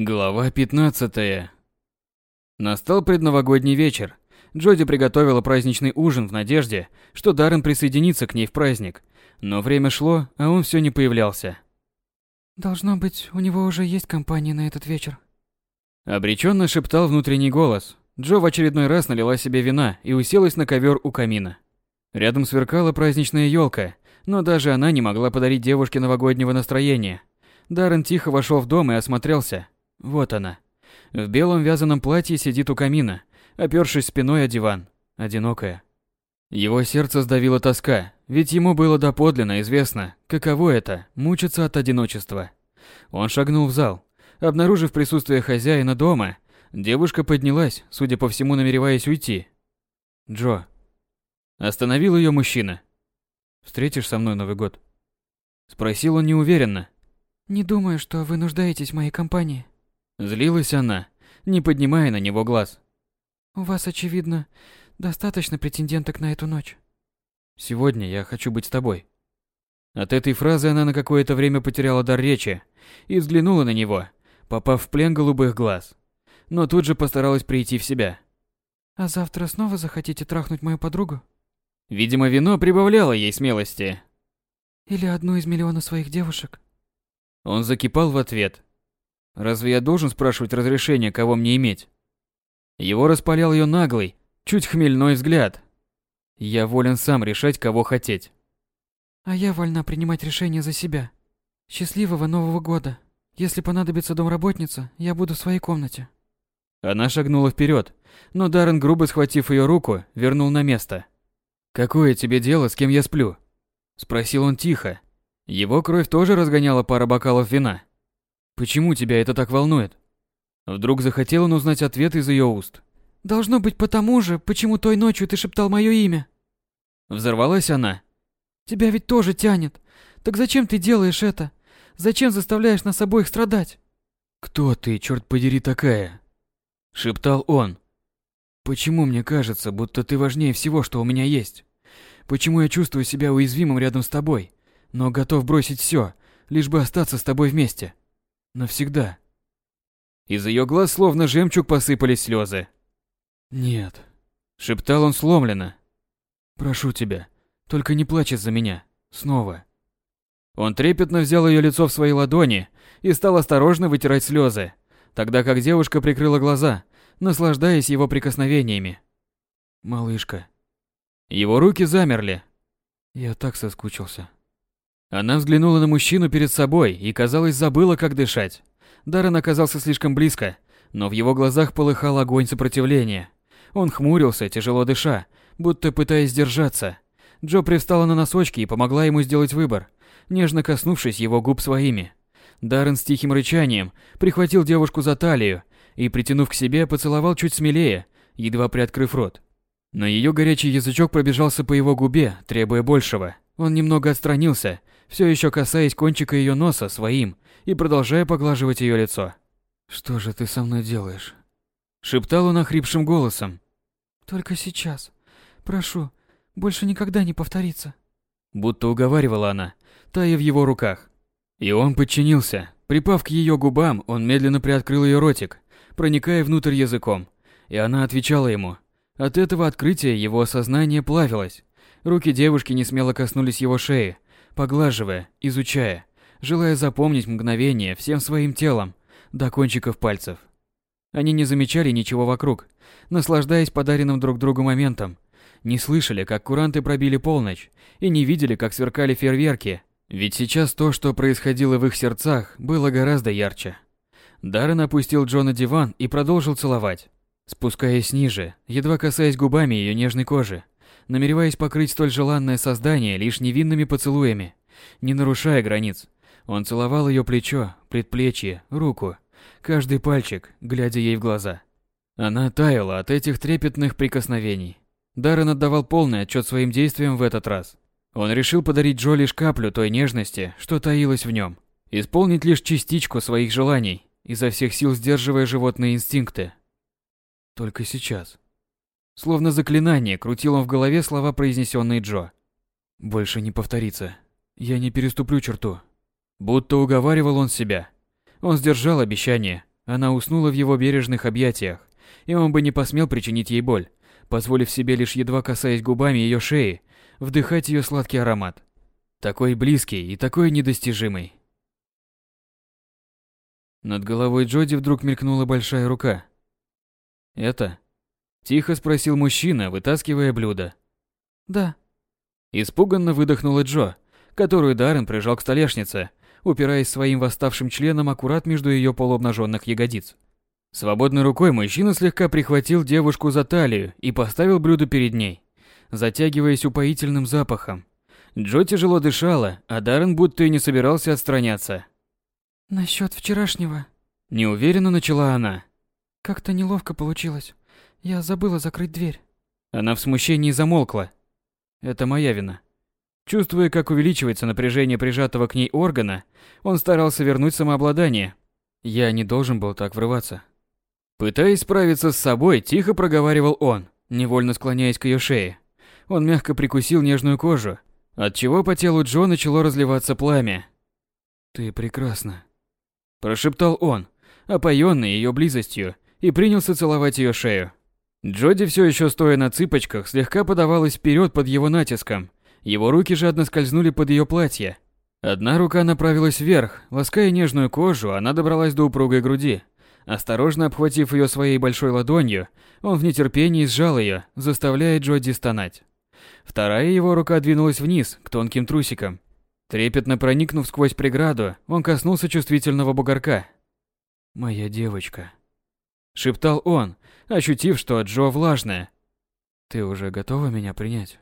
Глава 15. Настал предновогодний вечер. Джоди приготовила праздничный ужин в надежде, что Даррен присоединится к ней в праздник. Но время шло, а он все не появлялся. Должно быть, у него уже есть компания на этот вечер. Обреченно шептал внутренний голос. Джо в очередной раз налила себе вина и уселась на ковер у камина. Рядом сверкала праздничная елка, но даже она не могла подарить девушке новогоднего настроения. Даррен тихо вошел в дом и осмотрелся. Вот она. В белом вязаном платье сидит у камина, опершись спиной о диван, одинокая. Его сердце сдавило тоска, ведь ему было доподлинно известно, каково это – мучиться от одиночества. Он шагнул в зал. Обнаружив присутствие хозяина дома, девушка поднялась, судя по всему, намереваясь уйти. «Джо». Остановил ее мужчина. «Встретишь со мной Новый год?» Спросил он неуверенно. «Не думаю, что вы нуждаетесь в моей компании». Злилась она, не поднимая на него глаз. «У вас, очевидно, достаточно претенденток на эту ночь». «Сегодня я хочу быть с тобой». От этой фразы она на какое-то время потеряла дар речи и взглянула на него, попав в плен голубых глаз. Но тут же постаралась прийти в себя. «А завтра снова захотите трахнуть мою подругу?» Видимо, вино прибавляло ей смелости. «Или одну из миллиона своих девушек?» Он закипал в ответ, Разве я должен спрашивать разрешения, кого мне иметь? Его распалял ее наглый, чуть хмельной взгляд. Я волен сам решать, кого хотеть. А я вольна принимать решения за себя. Счастливого Нового года. Если понадобится домработница, я буду в своей комнате. Она шагнула вперед, но Даррен, грубо схватив ее руку, вернул на место. «Какое тебе дело, с кем я сплю?» Спросил он тихо. Его кровь тоже разгоняла пара бокалов вина. Почему тебя это так волнует? Вдруг захотел он узнать ответ из ее уст. Должно быть потому же, почему той ночью ты шептал мое имя. Взорвалась она. Тебя ведь тоже тянет. Так зачем ты делаешь это? Зачем заставляешь нас обоих страдать? Кто ты, черт подери, такая? Шептал он. Почему мне кажется, будто ты важнее всего, что у меня есть? Почему я чувствую себя уязвимым рядом с тобой, но готов бросить все, лишь бы остаться с тобой вместе? Навсегда. Из ее глаз словно жемчуг посыпались слезы. «Нет», — шептал он сломленно. «Прошу тебя, только не плачь из-за меня. Снова». Он трепетно взял ее лицо в свои ладони и стал осторожно вытирать слезы, тогда как девушка прикрыла глаза, наслаждаясь его прикосновениями. «Малышка». Его руки замерли. Я так соскучился. Она взглянула на мужчину перед собой и, казалось, забыла, как дышать. Даррен оказался слишком близко, но в его глазах полыхал огонь сопротивления. Он хмурился, тяжело дыша, будто пытаясь сдержаться. Джо привстала на носочки и помогла ему сделать выбор, нежно коснувшись его губ своими. Даррен с тихим рычанием прихватил девушку за талию и, притянув к себе, поцеловал чуть смелее, едва приоткрыв рот. Но ее горячий язычок пробежался по его губе, требуя большего. Он немного отстранился все еще касаясь кончика ее носа своим и продолжая поглаживать ее лицо. «Что же ты со мной делаешь?» Шептал он охрипшим голосом. «Только сейчас. Прошу, больше никогда не повторится». Будто уговаривала она, тая в его руках. И он подчинился. Припав к ее губам, он медленно приоткрыл ее ротик, проникая внутрь языком. И она отвечала ему. От этого открытия его сознание плавилось. Руки девушки не смело коснулись его шеи, поглаживая, изучая, желая запомнить мгновение всем своим телом, до кончиков пальцев. Они не замечали ничего вокруг, наслаждаясь подаренным друг другу моментом, не слышали, как куранты пробили полночь, и не видели, как сверкали фейерверки, ведь сейчас то, что происходило в их сердцах, было гораздо ярче. Даррен опустил Джо на диван и продолжил целовать, спускаясь ниже, едва касаясь губами ее нежной кожи, намереваясь покрыть столь желанное создание лишь невинными поцелуями, не нарушая границ. Он целовал ее плечо, предплечье, руку, каждый пальчик, глядя ей в глаза. Она таяла от этих трепетных прикосновений. Даррен отдавал полный отчет своим действиям в этот раз. Он решил подарить Джо лишь каплю той нежности, что таилась в нем. Исполнить лишь частичку своих желаний, изо всех сил сдерживая животные инстинкты. Только сейчас. Словно заклинание, крутил он в голове слова, произнесенные Джо. «Больше не повторится. Я не переступлю черту». Будто уговаривал он себя. Он сдержал обещание. она уснула в его бережных объятиях, и он бы не посмел причинить ей боль, позволив себе лишь едва касаясь губами ее шеи, вдыхать ее сладкий аромат. Такой близкий и такой недостижимый. Над головой Джоди вдруг мелькнула большая рука. «Это?» – тихо спросил мужчина, вытаскивая блюдо. «Да». Испуганно выдохнула Джо, которую Даррен прижал к столешнице, упираясь своим восставшим членом аккурат между ее полуобнаженных ягодиц. Свободной рукой мужчина слегка прихватил девушку за талию и поставил блюдо перед ней, затягиваясь упоительным запахом. Джо тяжело дышала, а Даррен будто и не собирался отстраняться. «Насчет вчерашнего...» Неуверенно начала она. «Как-то неловко получилось. Я забыла закрыть дверь». Она в смущении замолкла. Это моя вина. Чувствуя, как увеличивается напряжение прижатого к ней органа, он старался вернуть самообладание. Я не должен был так врываться. Пытаясь справиться с собой, тихо проговаривал он, невольно склоняясь к ее шее. Он мягко прикусил нежную кожу, отчего по телу Джо начало разливаться пламя. «Ты прекрасна», – прошептал он, опоенный ее близостью, и принялся целовать ее шею. Джоди все еще стоя на цыпочках, слегка подавалась вперед под его натиском. Его руки жадно скользнули под ее платье. Одна рука направилась вверх, лаская нежную кожу, она добралась до упругой груди, Осторожно обхватив ее своей большой ладонью, он в нетерпении сжал ее, заставляя Джоди стонать. Вторая его рука двинулась вниз, к тонким трусикам. Трепетно проникнув сквозь преграду, он коснулся чувствительного бугорка. «Моя девочка», — шептал он, ощутив, что Джо влажная. «Ты уже готова меня принять?»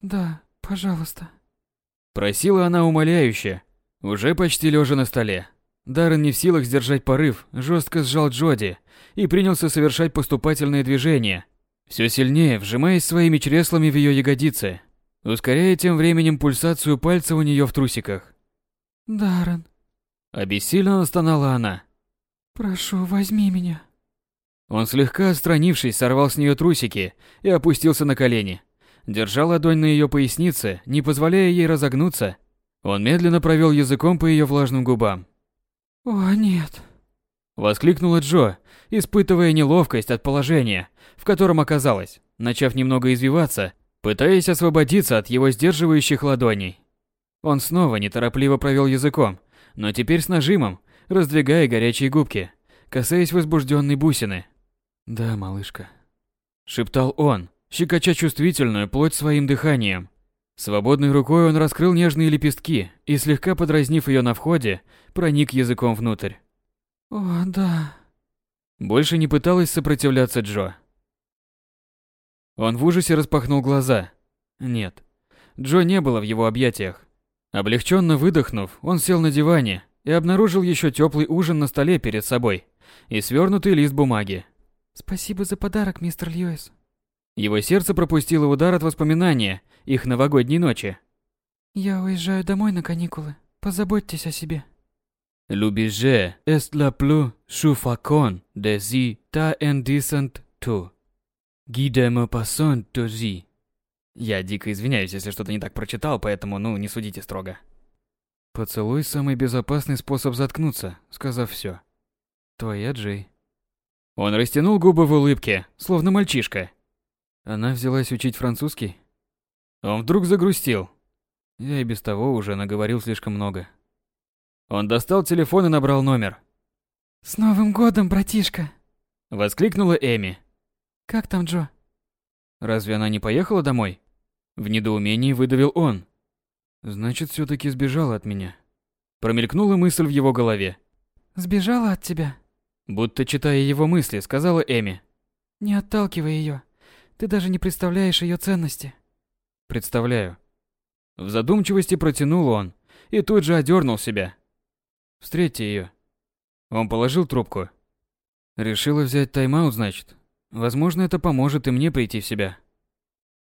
«Да, пожалуйста», — просила она умоляюще, уже почти лежа на столе. Даррен не в силах сдержать порыв, жестко сжал Джоди и принялся совершать поступательные движения, все сильнее вжимаясь своими чреслами в ее ягодицы, ускоряя тем временем пульсацию пальца у нее в трусиках. «Даррен», — обессиленно стонала она. «Прошу, возьми меня». Он слегка отстранившись, сорвал с нее трусики и опустился на колени. Держа ладонь на ее пояснице, не позволяя ей разогнуться, он медленно провел языком по ее влажным губам, «О, нет!» Воскликнула Джо, испытывая неловкость от положения, в котором оказалась, начав немного извиваться, пытаясь освободиться от его сдерживающих ладоней. Он снова неторопливо провел языком, но теперь с нажимом, раздвигая горячие губки, касаясь возбужденной бусины. «Да, малышка», — шептал он, щекоча чувствительную плоть своим дыханием. Свободной рукой он раскрыл нежные лепестки и, слегка подразнив ее на входе, проник языком внутрь. «О, да...» Больше не пыталась сопротивляться Джо. Он в ужасе распахнул глаза. Нет, Джо не было в его объятиях. Облегченно выдохнув, он сел на диване и обнаружил еще теплый ужин на столе перед собой и свернутый лист бумаги. «Спасибо за подарок, мистер Льюис», его сердце пропустило удар от воспоминания их новогодней ночи. «Я уезжаю домой на каникулы. Позаботьтесь о себе». «L'objet est la plus suffocant de si ta indecent tu. Guide-me passant aussi». Я дико извиняюсь, если что-то не так прочитал, поэтому, ну, не судите строго. «Поцелуй – самый безопасный способ заткнуться», сказав все. «Твоя Джей». Он растянул губы в улыбке, словно мальчишка, она взялась учить французский? Он вдруг загрустил. Я и без того уже наговорил слишком много. Он достал телефон и набрал номер. «С Новым годом, братишка!» Воскликнула Эми. «Как там Джо?» Разве она не поехала домой? В недоумении выдавил он. Значит, все таки сбежала от меня. Промелькнула мысль в его голове. «Сбежала от тебя?» Будто читая его мысли, сказала Эми. «Не отталкивай ее. Ты даже не представляешь ее ценности. Представляю. В задумчивости протянул он и тут же одернул себя. Встретьте ее. Он положил трубку. Решила взять тайм-аут, значит. Возможно, это поможет и мне прийти в себя.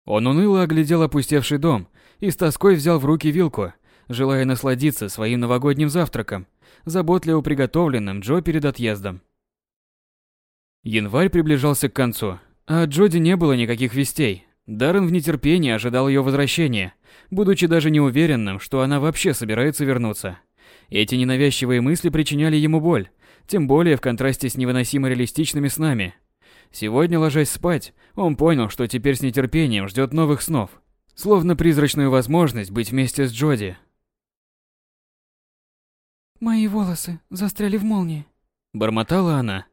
Он уныло оглядел опустевший дом и с тоской взял в руки вилку, желая насладиться своим новогодним завтраком, заботливо приготовленным Джо перед отъездом. Январь приближался к концу, а от Джоди не было никаких вестей. Даррен в нетерпении ожидал ее возвращения, будучи даже неуверенным, что она вообще собирается вернуться. Эти ненавязчивые мысли причиняли ему боль, Тем более в контрасте с невыносимо реалистичными снами. Сегодня, ложась спать, он понял, что теперь с нетерпением ждет новых снов. Словно призрачную возможность быть вместе с Джоди. «Мои волосы застряли в молнии», — бормотала она.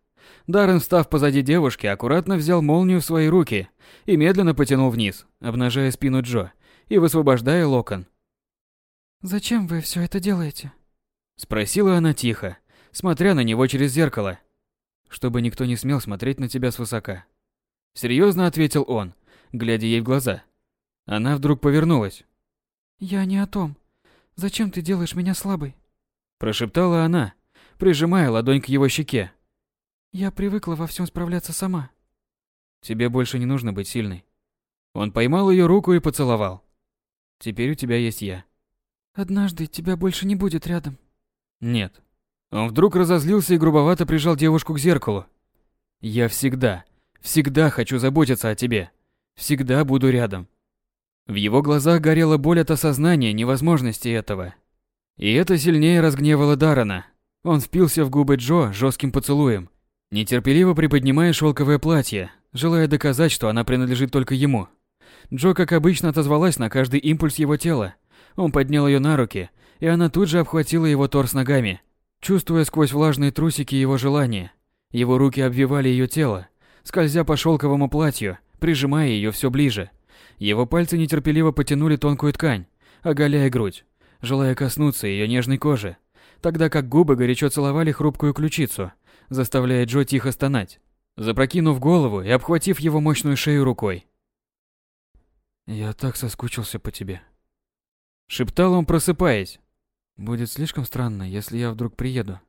Даррен, встав позади девушки, аккуратно взял молнию в свои руки и медленно потянул вниз, обнажая спину Джо и высвобождая локон. «Зачем вы все это делаете?» Спросила она тихо, смотря на него через зеркало. Чтобы никто не смел смотреть на тебя свысока. Серьезно ответил он, глядя ей в глаза. Она вдруг повернулась. «Я не о том. Зачем ты делаешь меня слабой?» Прошептала она, прижимая ладонь к его щеке. «Я привыкла во всем справляться сама». «Тебе больше не нужно быть сильной». Он поймал ее руку и поцеловал. «Теперь у тебя есть я». «Однажды тебя больше не будет рядом». «Нет». Он вдруг разозлился и грубовато прижал девушку к зеркалу. «Я всегда, всегда хочу заботиться о тебе. Всегда буду рядом. В его глазах горела боль от осознания невозможности этого. И это сильнее разгневало Дарана. Он впился в губы Джо жестким поцелуем, нетерпеливо приподнимая шелковое платье, желая доказать, что она принадлежит только ему. Джо, как обычно, отозвалась на каждый импульс его тела. Он поднял ее на руки, и она тут же обхватила его торс ногами, чувствуя сквозь влажные трусики его желание. Его руки обвивали ее тело, скользя по шелковому платью, прижимая ее все ближе – его пальцы нетерпеливо потянули тонкую ткань, оголяя грудь, желая коснуться ее нежной кожи, тогда как губы горячо целовали хрупкую ключицу, заставляя Джо тихо стонать, запрокинув голову и обхватив его мощную шею рукой. «Я так соскучился по тебе», — шептал он, просыпаясь. «Будет слишком странно, если я вдруг приеду».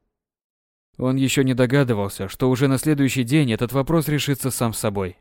Он еще не догадывался, что уже на следующий день этот вопрос решится сам собой.